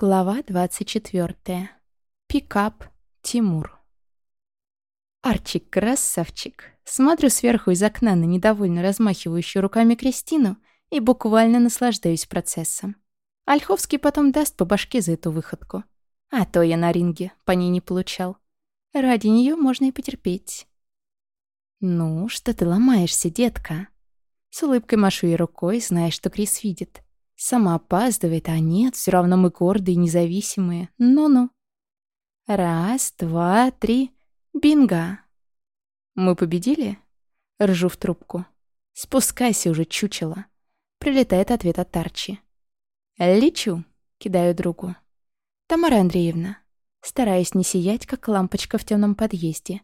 Глава 24. Пикап. Тимур. Арчик, красавчик. Смотрю сверху из окна на недовольно размахивающую руками Кристину и буквально наслаждаюсь процессом. Ольховский потом даст по башке за эту выходку. А то я на ринге по ней не получал. Ради нее можно и потерпеть. «Ну, что ты ломаешься, детка?» С улыбкой машу ей рукой, зная, что Крис видит. Сама опаздывает, а нет, все равно мы гордые и независимые. Ну-ну. Раз, два, три. Бинго. Мы победили? Ржу в трубку. Спускайся уже, чучело. Прилетает ответ от Тарчи. Лечу, кидаю другу. Тамара Андреевна. Стараюсь не сиять, как лампочка в темном подъезде.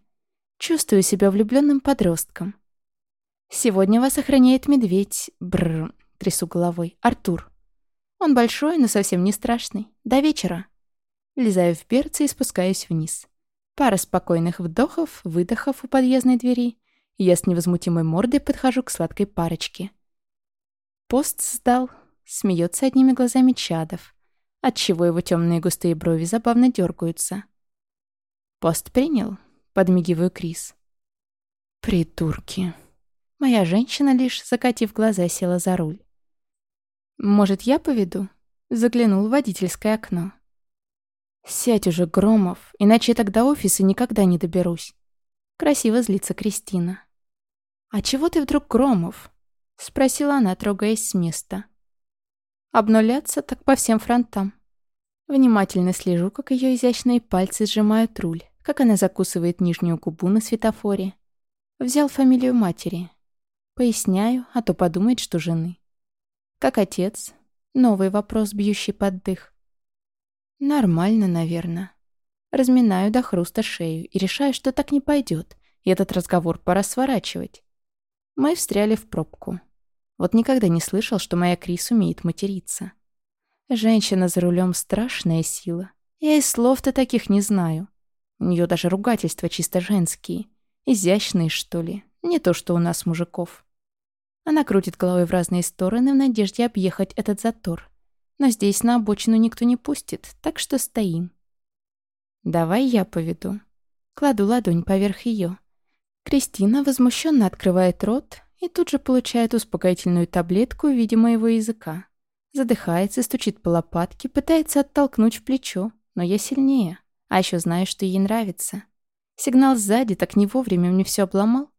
Чувствую себя влюбленным подростком. Сегодня вас охраняет медведь. Бррр трясу головой. «Артур». «Он большой, но совсем не страшный. До вечера». Влезаю в перцы и спускаюсь вниз. Пара спокойных вдохов, выдохов у подъездной двери, я с невозмутимой мордой подхожу к сладкой парочке. Пост сдал, смеется одними глазами Чадов, отчего его темные густые брови забавно дергаются. «Пост принял?» — подмигиваю Крис. «Придурки!» Моя женщина, лишь закатив глаза, села за руль. «Может, я поведу?» Заглянул в водительское окно. «Сядь уже, Громов, иначе я тогда офиса никогда не доберусь». Красиво злится Кристина. «А чего ты вдруг, Громов?» Спросила она, трогаясь с места. «Обнуляться так по всем фронтам». Внимательно слежу, как ее изящные пальцы сжимают руль, как она закусывает нижнюю губу на светофоре. Взял фамилию матери. Поясняю, а то подумает, что жены. Как отец? Новый вопрос, бьющий под дых. Нормально, наверное. Разминаю до хруста шею и решаю, что так не пойдет, и этот разговор пора сворачивать. Мы встряли в пробку. Вот никогда не слышал, что моя Крис умеет материться. Женщина за рулем страшная сила. Я и слов-то таких не знаю. У нее даже ругательства чисто женские. Изящные, что ли. Не то, что у нас мужиков. Она крутит головой в разные стороны в надежде объехать этот затор. Но здесь на обочину никто не пустит, так что стоим. «Давай я поведу». Кладу ладонь поверх ее. Кристина возмущенно открывает рот и тут же получает успокоительную таблетку в виде моего языка. Задыхается, стучит по лопатке, пытается оттолкнуть в плечо, но я сильнее. А еще знаю, что ей нравится. Сигнал сзади так не вовремя мне все обломал.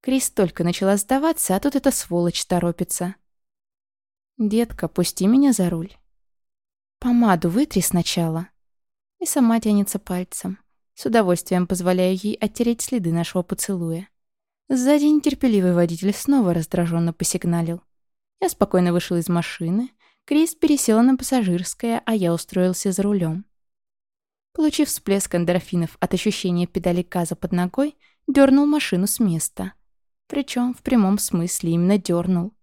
Крис только начала сдаваться, а тут эта сволочь торопится. «Детка, пусти меня за руль». «Помаду вытри сначала». И сама тянется пальцем. С удовольствием позволяю ей оттереть следы нашего поцелуя. Сзади нетерпеливый водитель снова раздраженно посигналил. Я спокойно вышел из машины. Крис пересела на пассажирское, а я устроился за рулем. Получив всплеск эндорфинов от ощущения педали газа под ногой, дернул машину с места. Причем в прямом смысле именно дернул.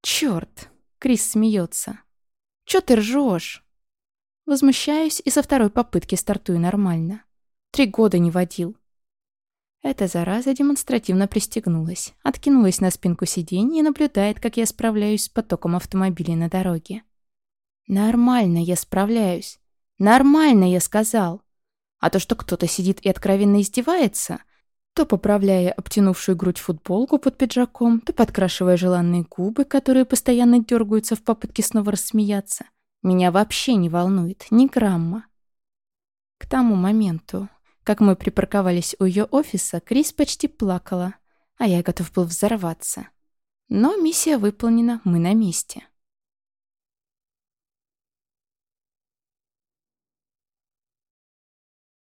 Черт! Крис смеется. Чё ты ржешь? Возмущаюсь и со второй попытки стартую нормально. Три года не водил. Эта зараза демонстративно пристегнулась, откинулась на спинку сиденья и наблюдает, как я справляюсь с потоком автомобилей на дороге. «Нормально я справляюсь. Нормально, я сказал. А то, что кто-то сидит и откровенно издевается, то поправляя обтянувшую грудь футболку под пиджаком, то подкрашивая желанные губы, которые постоянно дергаются в попытке снова рассмеяться. Меня вообще не волнует ни грамма. К тому моменту, как мы припарковались у ее офиса, Крис почти плакала, а я готов был взорваться. Но миссия выполнена, мы на месте.